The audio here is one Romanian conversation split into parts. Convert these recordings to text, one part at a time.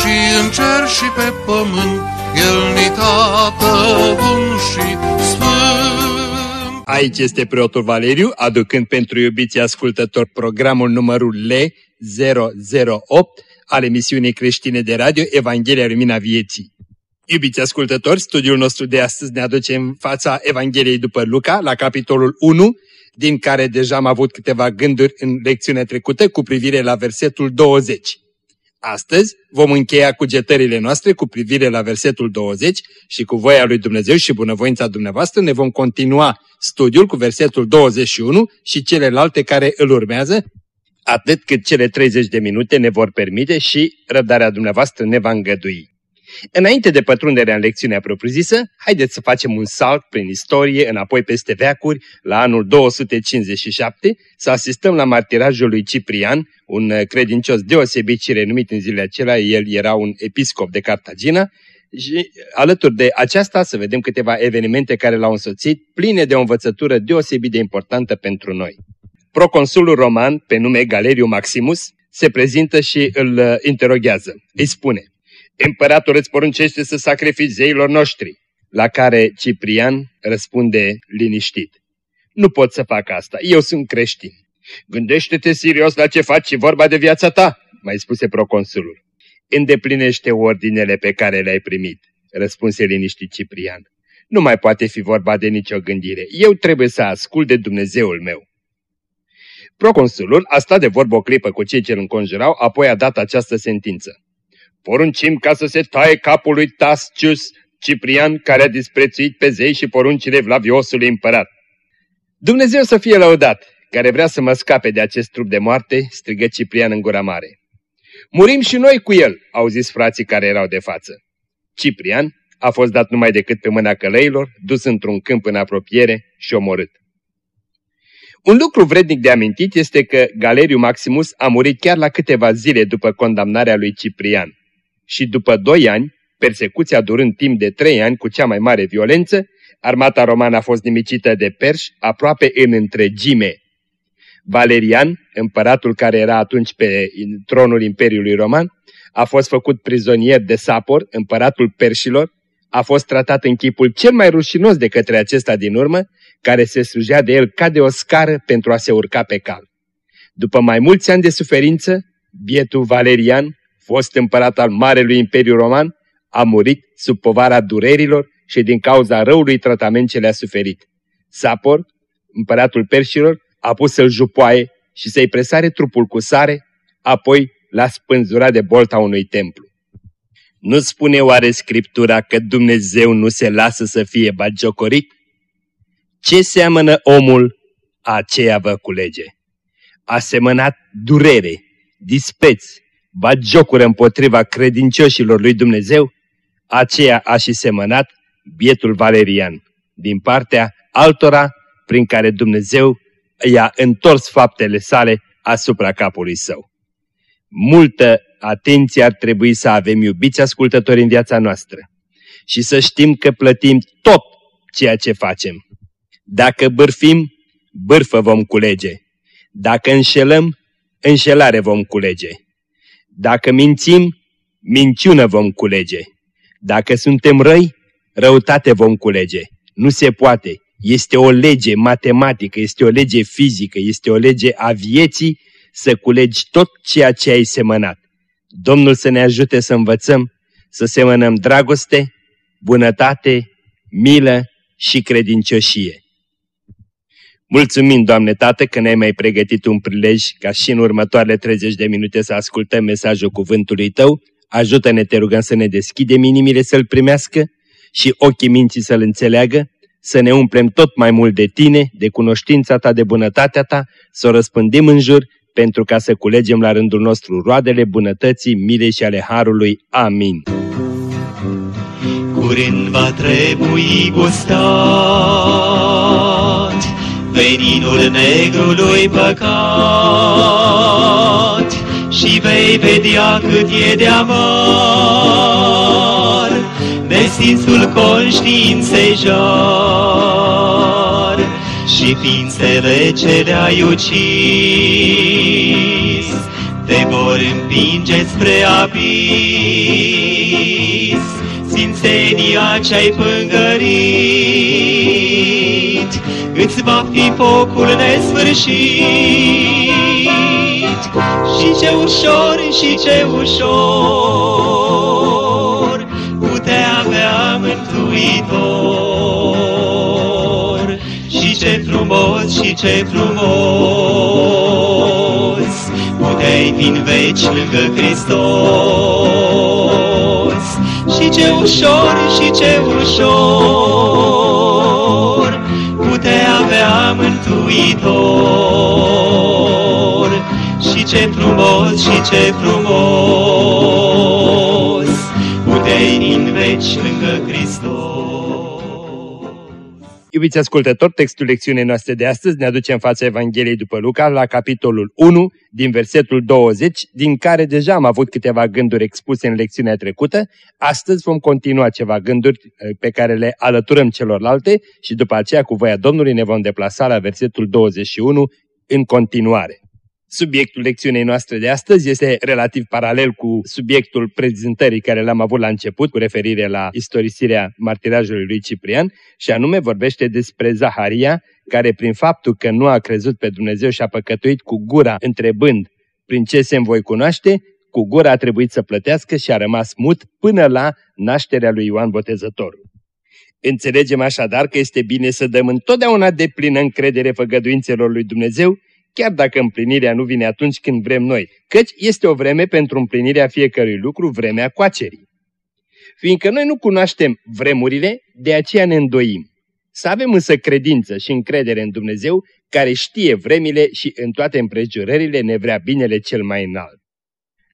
și în cer și pe pământ, El ni tată bun și sfânt. Aici este preotul Valeriu, aducând pentru iubiții ascultători programul numărul L008 al emisiunii creștine de radio Evanghelia Lumina Vieții. Iubiți ascultători, studiul nostru de astăzi ne aduce în fața Evangheliei după Luca, la capitolul 1, din care deja am avut câteva gânduri în lecțiunea trecută cu privire la versetul 20. Astăzi vom încheia cugetările noastre cu privire la versetul 20 și cu voia lui Dumnezeu și bunăvoința dumneavoastră ne vom continua studiul cu versetul 21 și celelalte care îl urmează, atât cât cele 30 de minute ne vor permite și răbdarea dumneavoastră ne va îngădui. Înainte de pătrunderea în lecțiunea propriu-zisă, haideți să facem un salt prin istorie, înapoi peste veacuri, la anul 257, să asistăm la martirajul lui Ciprian, un credincios deosebit și renumit în zilele acelea, el era un episcop de Cartagina, și alături de aceasta să vedem câteva evenimente care l-au însoțit, pline de o învățătură deosebit de importantă pentru noi. Proconsulul roman, pe nume Galeriu Maximus, se prezintă și îl interoghează. Îi spune, Împăratul îți poruncește să sacrifici zeilor noștri. La care Ciprian răspunde liniștit. Nu pot să fac asta, eu sunt creștin. Gândește-te serios la ce faci și vorba de viața ta, mai spuse proconsulul. Îndeplinește ordinele pe care le-ai primit, răspunse liniștit Ciprian. Nu mai poate fi vorba de nicio gândire. Eu trebuie să ascult de Dumnezeul meu. Proconsulul a stat de vorbă o clipă cu cei ce îl înconjurau, apoi a dat această sentință poruncim ca să se taie capul lui Tascius Ciprian, care a disprețuit pe zei și poruncile Vlaviosului împărat. Dumnezeu să fie lăudat, care vrea să mă scape de acest trup de moarte, strigă Ciprian în gura mare. Murim și noi cu el, au zis frații care erau de față. Ciprian a fost dat numai decât pe mâna călăilor, dus într-un câmp în apropiere și omorât. Un lucru vrednic de amintit este că Galeriu Maximus a murit chiar la câteva zile după condamnarea lui Ciprian și după doi ani, persecuția durând timp de trei ani cu cea mai mare violență, armata romană a fost nimicită de perși aproape în întregime. Valerian, împăratul care era atunci pe tronul Imperiului Roman, a fost făcut prizonier de Sapor, împăratul perșilor, a fost tratat în chipul cel mai rușinos de către acesta din urmă, care se slujea de el ca de o scară pentru a se urca pe cal. După mai mulți ani de suferință, bietul Valerian fost împărat al Marelui Imperiu Roman, a murit sub povara durerilor și din cauza răului tratament ce le-a suferit. Sapor, împăratul perșilor, a pus să-l jupoaie și să-i presare trupul cu sare, apoi l-a spânzurat de bolta unui templu. Nu spune oare Scriptura că Dumnezeu nu se lasă să fie bagiocorit? Ce seamănă omul, aceea vă culege. A semănat durere, dispeț, jocură împotriva credincioșilor lui Dumnezeu, aceea a și semănat bietul Valerian, din partea altora prin care Dumnezeu i-a întors faptele sale asupra capului său. Multă atenție ar trebui să avem, iubiți ascultători, în viața noastră și să știm că plătim tot ceea ce facem. Dacă bârfim, bârfă vom culege. Dacă înșelăm, înșelare vom culege. Dacă mințim, minciună vom culege. Dacă suntem răi, răutate vom culege. Nu se poate. Este o lege matematică, este o lege fizică, este o lege a vieții să culegi tot ceea ce ai semănat. Domnul să ne ajute să învățăm să semănăm dragoste, bunătate, milă și credincioșie. Mulțumim, Doamne Tată, că ne-ai mai pregătit un prilej ca și în următoarele 30 de minute să ascultăm mesajul cuvântului Tău. Ajută-ne, te rugăm, să ne deschidem inimile să-L primească și ochii minții să-L înțeleagă, să ne umplem tot mai mult de Tine, de cunoștința Ta, de bunătatea Ta, să o răspândim în jur, pentru ca să culegem la rândul nostru roadele bunătății, milei și ale Harului. Amin. Curând va trebui gustat veninul negrului păcat și vei vedea cât e de amar. Nesinsul conștiinței jar și ființele ce le-ai ucis te vor împinge spre abis. Sfințenia ce-ai pângărit îți va fi focul nesfârșit? Și ce ușor și ce ușor putea avea mântuitor. Și ce frumos și ce frumos puteai fi în veci lângă Hristos. Și ce ușor și ce ușor putea avea mântuitor și ce frumos și ce frumos puteai în veci lângă Hristos. Iubiți ascultători, textul lecțiunii noastre de astăzi ne aduce în fața Evangheliei după Luca, la capitolul 1, din versetul 20, din care deja am avut câteva gânduri expuse în lecțiunea trecută. Astăzi vom continua ceva gânduri eh, pe care le alăturăm celorlalte și după aceea, cu voia Domnului, ne vom deplasa la versetul 21 în continuare. Subiectul lecțiunii noastre de astăzi este relativ paralel cu subiectul prezentării care l-am avut la început cu referire la istorisirea martirajului lui Ciprian și anume vorbește despre Zaharia care prin faptul că nu a crezut pe Dumnezeu și a păcătuit cu gura întrebând prin ce se voi cunoaște, cu gura a trebuit să plătească și a rămas mut până la nașterea lui Ioan Botezătorul. Înțelegem așadar că este bine să dăm întotdeauna de plină încredere făgăduințelor lui Dumnezeu chiar dacă împlinirea nu vine atunci când vrem noi, căci este o vreme pentru împlinirea fiecărui lucru, vremea coacerii. Fiindcă noi nu cunoaștem vremurile, de aceea ne îndoim. Să avem însă credință și încredere în Dumnezeu, care știe vremile și în toate împrejurările ne vrea binele cel mai înalt.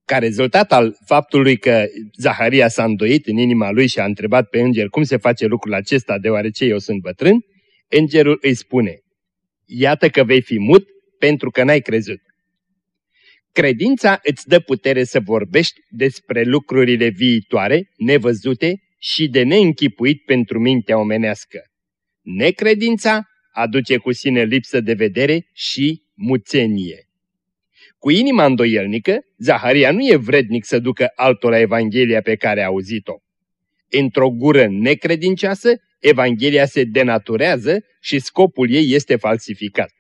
Ca rezultat al faptului că Zaharia s-a îndoit în inima lui și a întrebat pe înger cum se face lucrul acesta deoarece eu sunt bătrân, îngerul îi spune, Iată că vei fi mut pentru că n-ai crezut. Credința îți dă putere să vorbești despre lucrurile viitoare, nevăzute și de neînchipuit pentru mintea omenească. Necredința aduce cu sine lipsă de vedere și muțenie. Cu inima îndoielnică, Zaharia nu e vrednic să ducă altora Evanghelia pe care a auzit-o. Într-o gură necredincioasă, Evanghelia se denaturează și scopul ei este falsificat.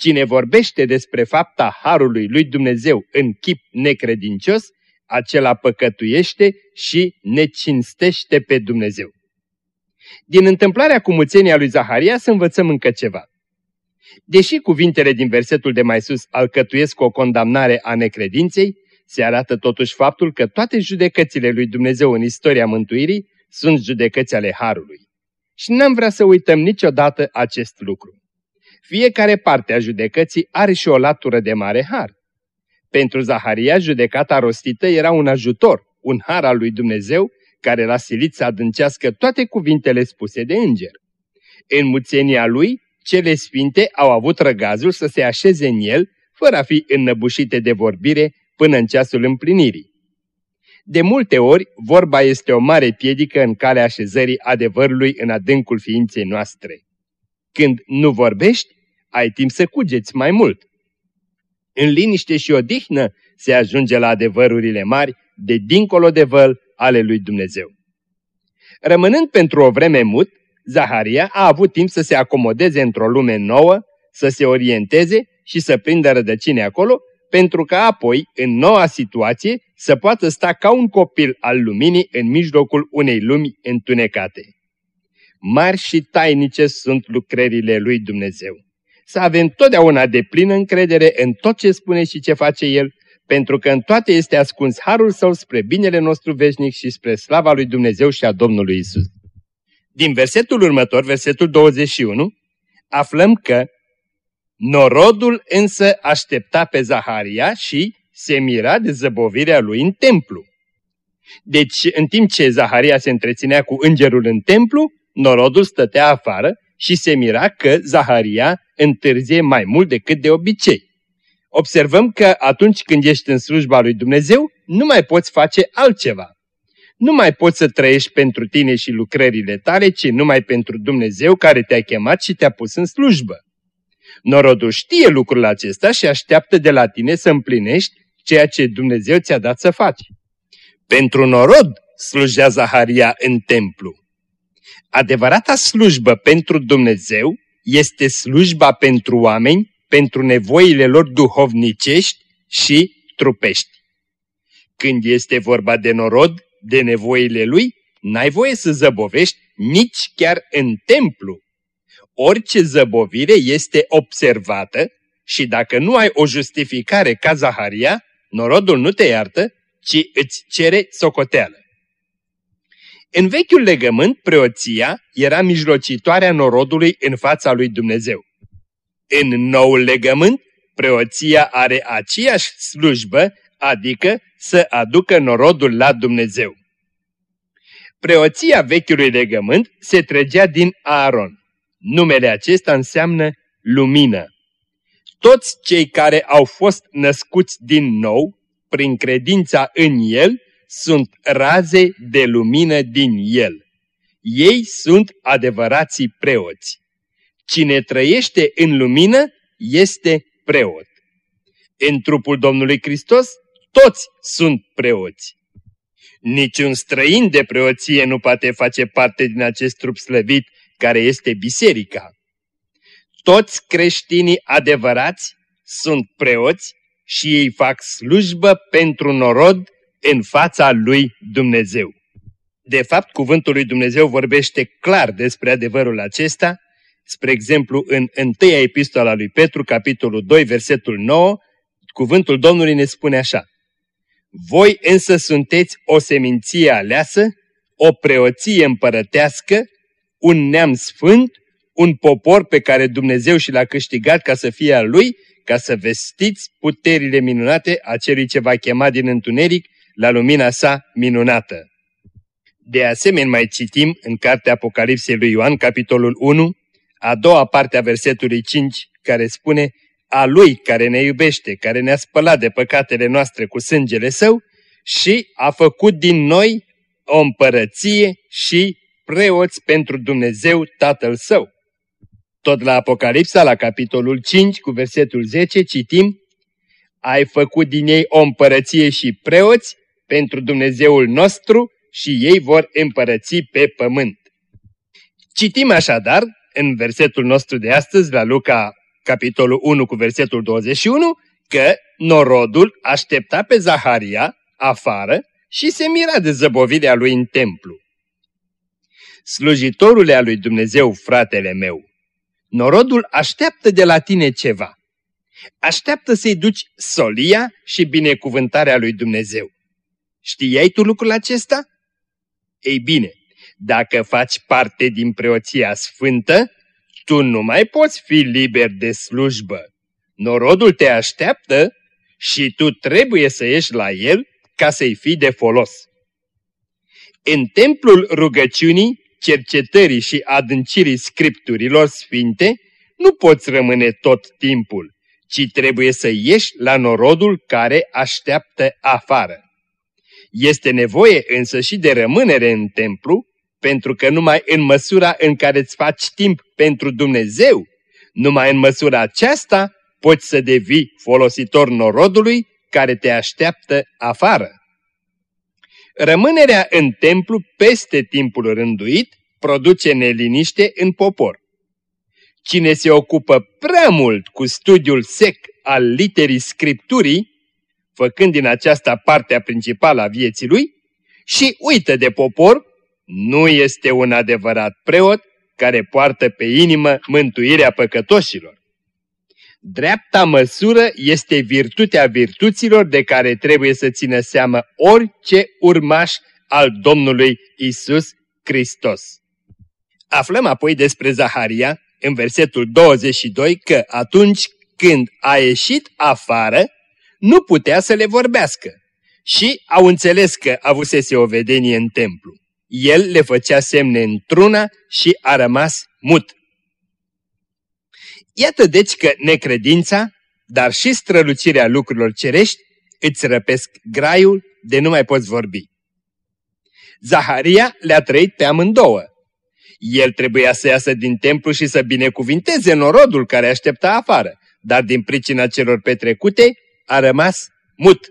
Cine vorbește despre fapta Harului lui Dumnezeu în chip necredincios, acela păcătuiește și necinstește pe Dumnezeu. Din întâmplarea cu muțenia lui Zaharia să învățăm încă ceva. Deși cuvintele din versetul de mai sus alcătuiesc o condamnare a necredinței, se arată totuși faptul că toate judecățile lui Dumnezeu în istoria mântuirii sunt judecăți ale Harului. Și n-am vrea să uităm niciodată acest lucru. Fiecare parte a judecății are și o latură de mare har. Pentru Zaharia, judecata rostită era un ajutor, un har al lui Dumnezeu, care l-a silit să adâncească toate cuvintele spuse de înger. În muțenia lui, cele sfinte au avut răgazul să se așeze în el, fără a fi înnăbușite de vorbire până în ceasul împlinirii. De multe ori, vorba este o mare piedică în calea așezării adevărului în adâncul ființei noastre. Când nu vorbești, ai timp să cugeți mai mult. În liniște și odihnă se ajunge la adevărurile mari de dincolo de văl ale lui Dumnezeu. Rămânând pentru o vreme mut, Zaharia a avut timp să se acomodeze într-o lume nouă, să se orienteze și să prindă rădăcini acolo, pentru că apoi, în noua situație, să poată sta ca un copil al luminii în mijlocul unei lumi întunecate. Mari și tainice sunt lucrările lui Dumnezeu să avem totdeauna de plină încredere în tot ce spune și ce face El, pentru că în toate este ascuns harul său spre binele nostru veșnic și spre slava lui Dumnezeu și a Domnului Isus. Din versetul următor, versetul 21, aflăm că Norodul însă aștepta pe Zaharia și se mira de zăbovirea lui în templu. Deci, în timp ce Zaharia se întreținea cu îngerul în templu, norodul stătea afară și se mira că Zaharia întârzie mai mult decât de obicei. Observăm că atunci când ești în slujba lui Dumnezeu, nu mai poți face altceva. Nu mai poți să trăiești pentru tine și lucrările tale, ci numai pentru Dumnezeu care te-a chemat și te-a pus în slujbă. Norodul știe lucrul acesta și așteaptă de la tine să împlinești ceea ce Dumnezeu ți-a dat să faci. Pentru norod slujea Zaharia în templu. Adevărata slujbă pentru Dumnezeu este slujba pentru oameni, pentru nevoile lor duhovnicești și trupești. Când este vorba de norod, de nevoile lui, n-ai voie să zăbovești nici chiar în templu. Orice zăbovire este observată și dacă nu ai o justificare ca Zaharia, norodul nu te iartă, ci îți cere socoteală. În vechiul legământ, preoția era mijlocitoarea norodului în fața lui Dumnezeu. În noul legământ, preoția are aceeași slujbă, adică să aducă norodul la Dumnezeu. Preoția vechiului legământ se trăgea din Aaron. Numele acesta înseamnă lumină. Toți cei care au fost născuți din nou, prin credința în El, sunt raze de lumină din El. Ei sunt adevărații preoți. Cine trăiește în lumină este preot. În trupul Domnului Hristos toți sunt preoți. Niciun străin de preoție nu poate face parte din acest trup slăvit care este biserica. Toți creștinii adevărați sunt preoți și ei fac slujbă pentru norod în fața lui Dumnezeu. De fapt, cuvântul lui Dumnezeu vorbește clar despre adevărul acesta, spre exemplu în întâia epistola lui Petru, capitolul 2, versetul 9, cuvântul Domnului ne spune așa. Voi însă sunteți o seminție aleasă, o preoție împărătească, un neam sfânt, un popor pe care Dumnezeu și l-a câștigat ca să fie al lui, ca să vestiți puterile minunate a celui ce va chema din întuneric la lumina sa minunată. De asemenea, mai citim în cartea Apocalipsei lui Ioan, capitolul 1, a doua parte a versetului 5, care spune a Lui care ne iubește, care ne-a spălat de păcatele noastre cu sângele Său și a făcut din noi o împărăție și preoți pentru Dumnezeu Tatăl Său. Tot la Apocalipsa, la capitolul 5, cu versetul 10, citim Ai făcut din ei o împărăție și preoți pentru Dumnezeul nostru și ei vor împărăți pe pământ. Citim așadar, în versetul nostru de astăzi, la Luca capitolul 1 cu versetul 21, că norodul aștepta pe Zaharia afară și se mira de zăbovirea lui în templu. Slujitorule a lui Dumnezeu, fratele meu, norodul așteaptă de la tine ceva. Așteaptă să-i duci solia și binecuvântarea lui Dumnezeu. Știai tu lucrul acesta? Ei bine, dacă faci parte din preoția sfântă, tu nu mai poți fi liber de slujbă. Norodul te așteaptă și tu trebuie să ieși la el ca să-i fii de folos. În templul rugăciunii, cercetării și adâncirii scripturilor sfinte, nu poți rămâne tot timpul, ci trebuie să ieși la norodul care așteaptă afară. Este nevoie însă și de rămânere în templu, pentru că numai în măsura în care îți faci timp pentru Dumnezeu, numai în măsura aceasta poți să devii folositor norodului care te așteaptă afară. Rămânerea în templu peste timpul rânduit produce neliniște în popor. Cine se ocupă prea mult cu studiul sec al literii Scripturii, făcând din aceasta partea principală a vieții lui, și uită de popor, nu este un adevărat preot care poartă pe inimă mântuirea păcătoșilor. Dreapta măsură este virtutea virtuților de care trebuie să țină seamă orice urmaș al Domnului Isus Hristos. Aflăm apoi despre Zaharia în versetul 22 că atunci când a ieșit afară, nu putea să le vorbească și au înțeles că avusese o vedenie în templu. El le făcea semne într-una și a rămas mut. Iată deci că necredința, dar și strălucirea lucrurilor cerești îți răpesc graiul de nu mai poți vorbi. Zaharia le-a trăit pe amândouă. El trebuia să iasă din templu și să binecuvinteze norodul care aștepta afară, dar din pricina celor petrecute a rămas mut.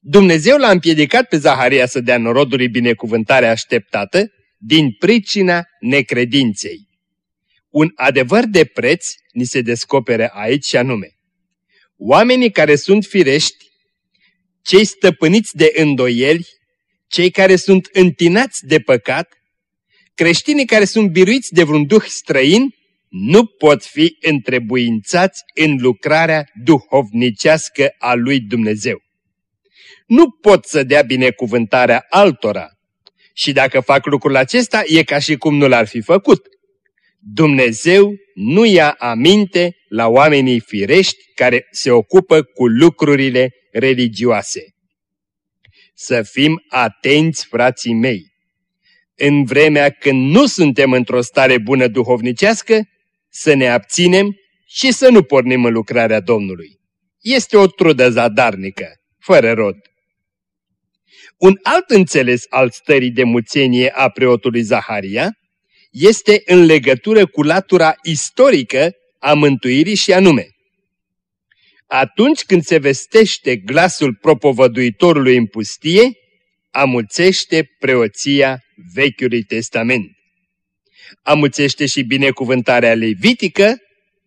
Dumnezeu l-a împiedicat pe Zaharia să dea norodului binecuvântarea așteptată din pricina necredinței. Un adevăr de preț ni se descopere aici și anume. Oamenii care sunt firești, cei stăpâniți de îndoieli, cei care sunt întinați de păcat, creștinii care sunt biruiți de vreun duh străin, nu pot fi întrebuințați în lucrarea duhovnicească a lui Dumnezeu. Nu pot să dea binecuvântarea altora. Și dacă fac lucrul acesta, e ca și cum nu l-ar fi făcut. Dumnezeu nu ia aminte la oamenii firești care se ocupă cu lucrurile religioase. Să fim atenți, frații mei! În vremea când nu suntem într-o stare bună duhovnicească, să ne abținem și să nu pornim în lucrarea Domnului. Este o trudă zadarnică, fără rod. Un alt înțeles al stării de muțenie a preotului Zaharia este în legătură cu latura istorică a mântuirii și anume. Atunci când se vestește glasul propovăduitorului în pustie, amuțește preoția Vechiului Testament. Amuțește și binecuvântarea levitică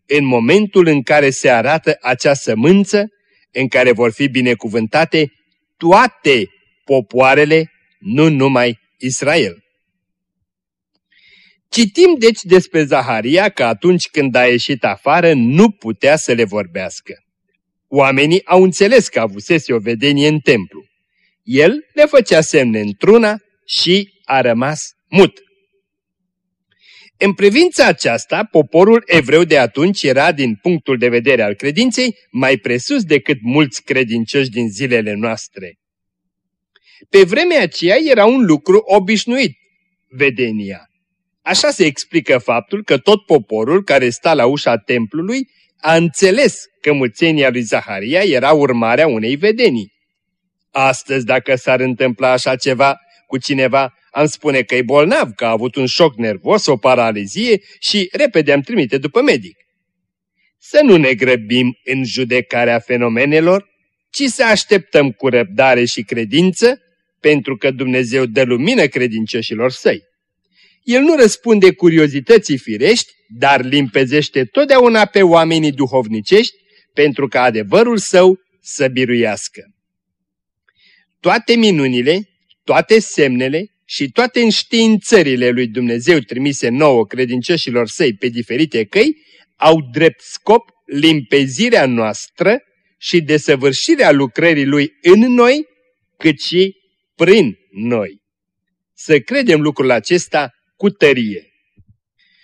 în momentul în care se arată acea sămânță în care vor fi binecuvântate toate popoarele, nu numai Israel. Citim deci despre Zaharia că atunci când a ieșit afară nu putea să le vorbească. Oamenii au înțeles că avusese o vedenie în templu. El le făcea semne într-una și a rămas mut. În privința aceasta, poporul evreu de atunci era, din punctul de vedere al credinței, mai presus decât mulți credincioși din zilele noastre. Pe vremea aceea era un lucru obișnuit, vedenia. Așa se explică faptul că tot poporul care sta la ușa templului a înțeles că muțenia lui Zaharia era urmarea unei vedenii. Astăzi, dacă s-ar întâmpla așa ceva cu cineva, am spune că e bolnav, că a avut un șoc nervos, o paralizie și repede am trimite după medic. Să nu ne grăbim în judecarea fenomenelor, ci să așteptăm cu răbdare și credință, pentru că Dumnezeu dă lumină credincioșilor săi. El nu răspunde curiozității firești, dar limpezește totdeauna pe oamenii duhovnicești pentru ca adevărul său să biruiască. Toate minunile, toate semnele și toate înștiințările lui Dumnezeu trimise nouă credincioșilor săi pe diferite căi au drept scop limpezirea noastră și desăvârșirea lucrării lui în noi, cât și prin noi. Să credem lucrul acesta cu tărie.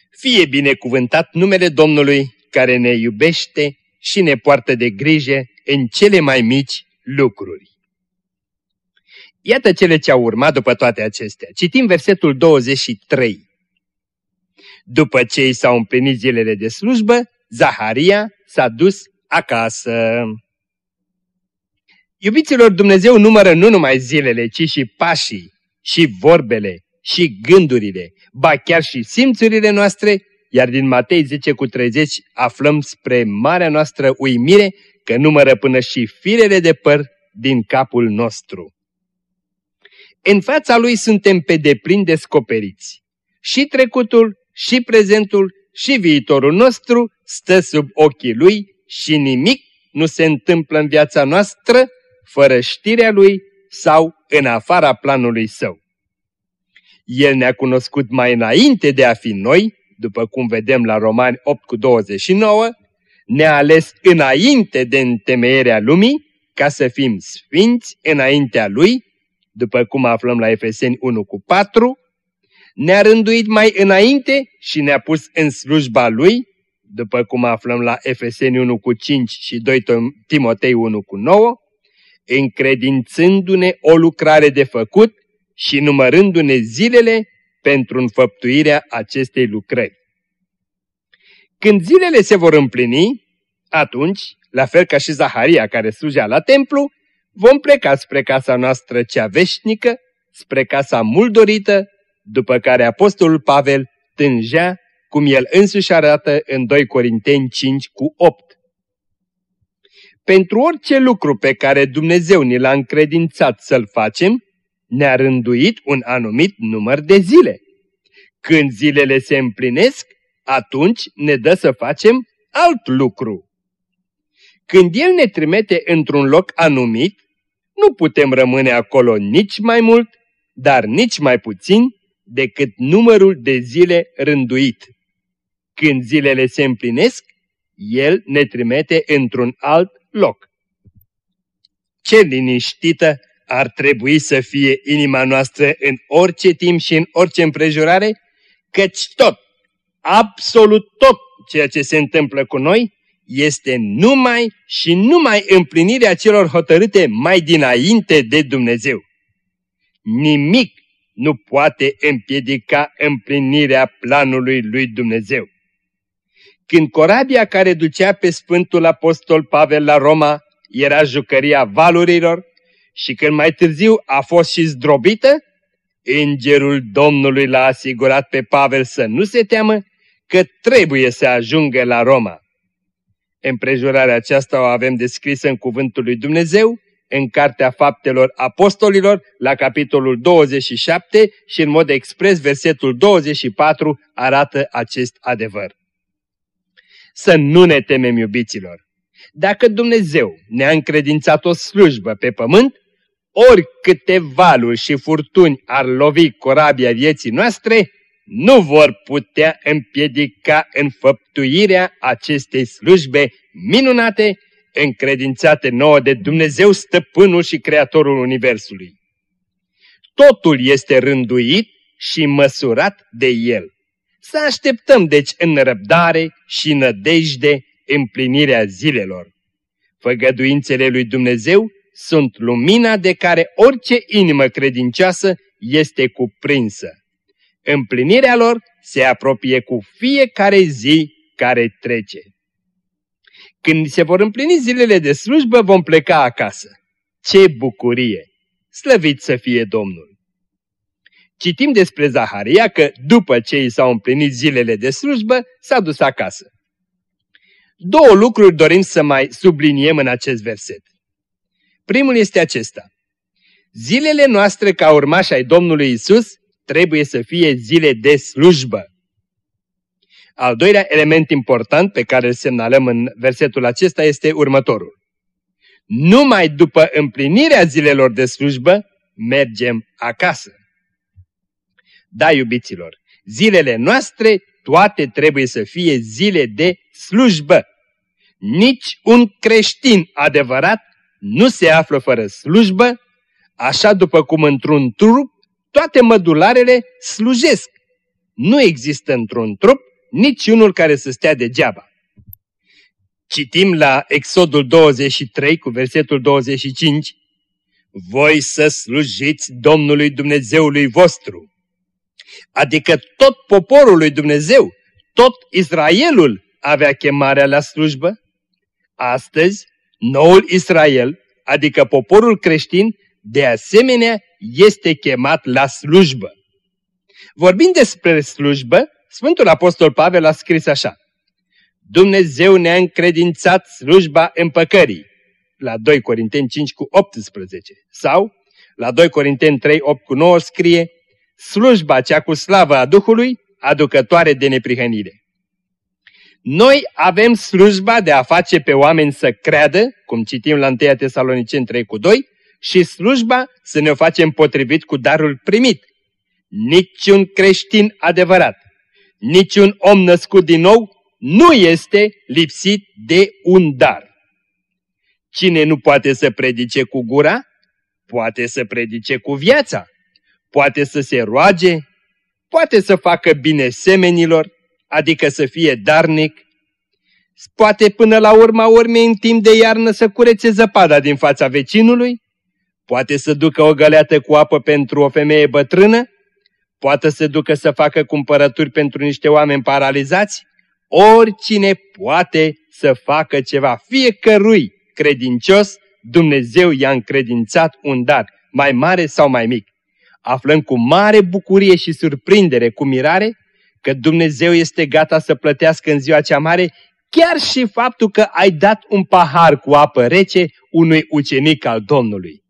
Fie binecuvântat numele Domnului care ne iubește și ne poartă de grijă în cele mai mici lucruri. Iată cele ce au urmat după toate acestea. Citim versetul 23. După ce i s-au împlinit zilele de slujbă, Zaharia s-a dus acasă. Iubiților, Dumnezeu numără nu numai zilele, ci și pașii, și vorbele, și gândurile, ba chiar și simțurile noastre, iar din Matei 10 cu 30 aflăm spre marea noastră uimire că numără până și firele de păr din capul nostru. În fața lui suntem pe deplin descoperiți. Și trecutul, și prezentul, și viitorul nostru stă sub ochii lui și nimic nu se întâmplă în viața noastră fără știrea lui sau în afara planului său. El ne-a cunoscut mai înainte de a fi noi, după cum vedem la Romani 8 cu 29, ne-a ales înainte de întemeierea lumii, ca să fim sfinți înaintea Lui, după cum aflăm la Efeseni 1 cu 4, Ne-a rânduit mai înainte și ne-a pus în slujba Lui, după cum aflăm la Efeseni 1 cu 5 și 2 Timotei 1 cu 9, încredințându-ne o lucrare de făcut și numărându-ne zilele pentru înfăptuirea acestei lucrări. Când zilele se vor împlini, atunci, la fel ca și Zaharia care slujea la templu, vom pleca spre casa noastră cea veșnică, spre casa mult dorită, după care Apostolul Pavel tângea, cum el însuși arată în 2 Corinteni 5 cu 8. Pentru orice lucru pe care Dumnezeu ni l-a încredințat să-l facem, ne-a rânduit un anumit număr de zile. Când zilele se împlinesc, atunci ne dă să facem alt lucru. Când El ne trimite într-un loc anumit, nu putem rămâne acolo nici mai mult, dar nici mai puțin decât numărul de zile rânduit. Când zilele se împlinesc, El ne trimite într-un alt loc. Ce liniștită ar trebui să fie inima noastră în orice timp și în orice împrejurare, căci tot, absolut tot ceea ce se întâmplă cu noi este numai și numai împlinirea celor hotărâte mai dinainte de Dumnezeu. Nimic nu poate împiedica împlinirea planului lui Dumnezeu. Când corabia care ducea pe Sfântul Apostol Pavel la Roma era jucăria valurilor și când mai târziu a fost și zdrobită, îngerul Domnului l-a asigurat pe Pavel să nu se teamă că trebuie să ajungă la Roma. Împrejurarea aceasta o avem descrisă în Cuvântul lui Dumnezeu, în Cartea Faptelor Apostolilor, la capitolul 27 și în mod expres versetul 24 arată acest adevăr. Să nu ne temem, iubiților! Dacă Dumnezeu ne-a încredințat o slujbă pe pământ, oricâte valuri și furtuni ar lovi corabia vieții noastre, nu vor putea împiedica înfăptuirea acestei slujbe minunate, încredințate nouă de Dumnezeu Stăpânul și Creatorul Universului. Totul este rânduit și măsurat de El. Să așteptăm deci în răbdare și nădejde împlinirea zilelor. Făgăduințele lui Dumnezeu sunt lumina de care orice inimă credincioasă este cuprinsă. Împlinirea lor se apropie cu fiecare zi care trece. Când se vor împlini zilele de slujbă, vom pleca acasă. Ce bucurie! Slăvit să fie Domnul! Citim despre Zaharia că după ce i s-au împlinit zilele de slujbă, s-a dus acasă. Două lucruri dorim să mai subliniem în acest verset. Primul este acesta. Zilele noastre ca urmași ai Domnului Isus trebuie să fie zile de slujbă. Al doilea element important pe care îl semnalăm în versetul acesta este următorul. Numai după împlinirea zilelor de slujbă mergem acasă. Da, iubiților, zilele noastre toate trebuie să fie zile de slujbă. Nici un creștin adevărat nu se află fără slujbă, așa după cum într-un trup toate mădularele slujesc. Nu există într-un trup niciunul care să stea degeaba. Citim la Exodul 23 cu versetul 25, Voi să slujiți Domnului Dumnezeului vostru. Adică tot poporul lui Dumnezeu, tot Israelul avea chemarea la slujbă. Astăzi, noul Israel, adică poporul creștin, de asemenea este chemat la slujbă. Vorbind despre slujbă, Sfântul Apostol Pavel a scris așa. Dumnezeu ne-a încredințat slujba împăcării. La 2 Corinteni 5 cu 18. Sau, la 2 Corinteni 3, 8 cu 9 scrie, slujba cea cu slavă a Duhului, aducătoare de neprihănire. Noi avem slujba de a face pe oameni să creadă, cum citim la 1 Tesaloniceni 3 cu 2, și slujba să ne o facem potrivit cu darul primit. Niciun creștin adevărat, niciun om născut din nou nu este lipsit de un dar. Cine nu poate să predice cu gura, poate să predice cu viața, poate să se roage, poate să facă bine semenilor, adică să fie darnic, poate până la urma urmei în timp de iarnă să curețe zăpada din fața vecinului, poate să ducă o găleată cu apă pentru o femeie bătrână, poate să ducă să facă cumpărături pentru niște oameni paralizați, oricine poate să facă ceva, fiecărui credincios, Dumnezeu i-a încredințat un dar, mai mare sau mai mic. Aflăm cu mare bucurie și surprindere, cu mirare, că Dumnezeu este gata să plătească în ziua cea mare chiar și faptul că ai dat un pahar cu apă rece unui ucenic al Domnului.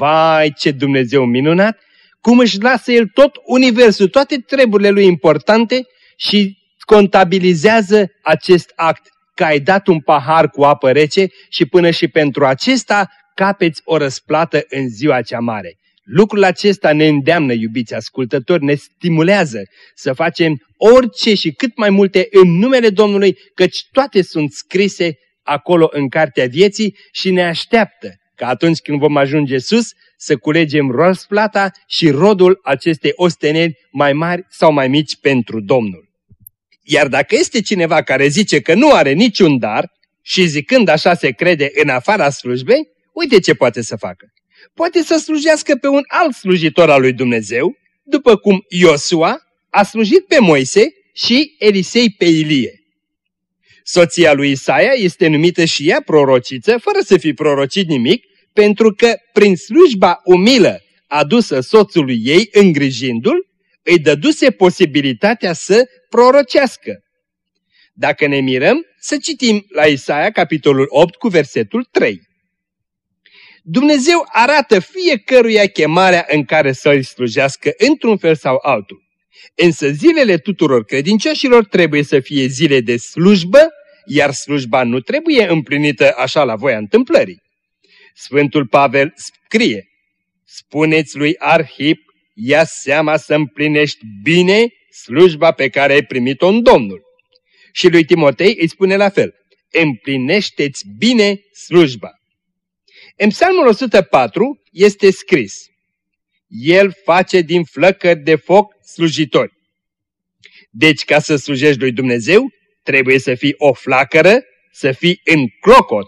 Vai, ce Dumnezeu minunat! Cum își lasă El tot universul, toate treburile Lui importante și contabilizează acest act, că ai dat un pahar cu apă rece și până și pentru acesta capeți o răsplată în ziua cea mare. Lucrul acesta ne îndeamnă, iubiți ascultători, ne stimulează să facem orice și cât mai multe în numele Domnului, căci toate sunt scrise acolo în Cartea Vieții și ne așteaptă ca atunci când vom ajunge sus să culegem răsplata și rodul acestei osteneri mai mari sau mai mici pentru Domnul. Iar dacă este cineva care zice că nu are niciun dar și zicând așa se crede în afara slujbei, uite ce poate să facă. Poate să slujească pe un alt slujitor al lui Dumnezeu, după cum Iosua a slujit pe Moise și Elisei pe Ilie. Soția lui Isaia este numită și ea prorociță, fără să fi prorocit nimic, pentru că prin slujba umilă adusă soțului ei îngrijindu-l, îi dăduse posibilitatea să prorocească. Dacă ne mirăm, să citim la Isaia capitolul 8 cu versetul 3. Dumnezeu arată fiecăruia chemarea în care să-i slujească într-un fel sau altul. Însă zilele tuturor credincioșilor trebuie să fie zile de slujbă, iar slujba nu trebuie împlinită așa la voia întâmplării. Sfântul Pavel scrie, Spuneți lui Arhip, ia seama să împlinești bine slujba pe care ai primit-o în Domnul. Și lui Timotei îi spune la fel, împlinește-ți bine slujba. În psalmul 104 este scris, El face din flăcări de foc slujitori. Deci ca să slujești lui Dumnezeu, trebuie să fii o flacără, să fii în clocot.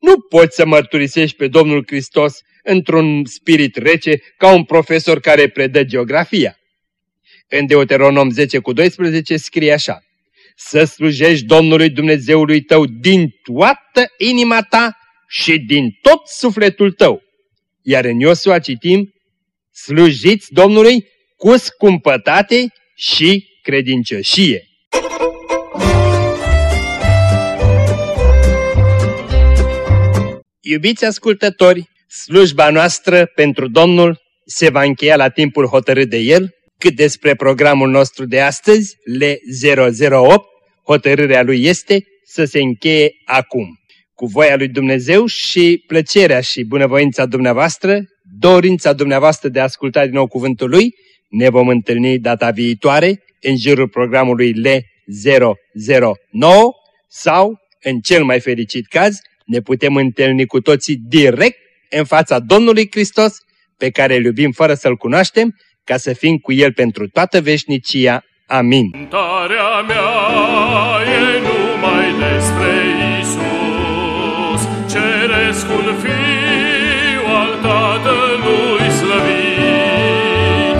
Nu poți să mărturisești pe Domnul Hristos într-un spirit rece ca un profesor care predă geografia. În Deuteronom 10 cu 12 scrie așa, Să slujești Domnului Dumnezeului tău din toată inima ta și din tot sufletul tău. Iar în Iosua citim, slujiți Domnului cu scumpătate și credincioșie. Iubiți ascultători, slujba noastră pentru Domnul se va încheia la timpul hotărât de El, cât despre programul nostru de astăzi, L008, hotărârea lui este să se încheie acum. Cu voia lui Dumnezeu și plăcerea și bunăvoința dumneavoastră, dorința dumneavoastră de a asculta din nou cuvântul lui, ne vom întâlni data viitoare în jurul programului L009 sau, în cel mai fericit caz, ne putem întâlni cu toții direct în fața Domnului Hristos, pe care îl iubim fără să-L cunoaștem, ca să fim cu El pentru toată veșnicia. Amin. mea e numai despre cerescul fiu al Tatălui slăvit.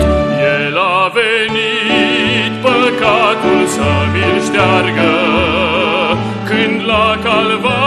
El a venit păcatul să mi-l șteargă, când la calvar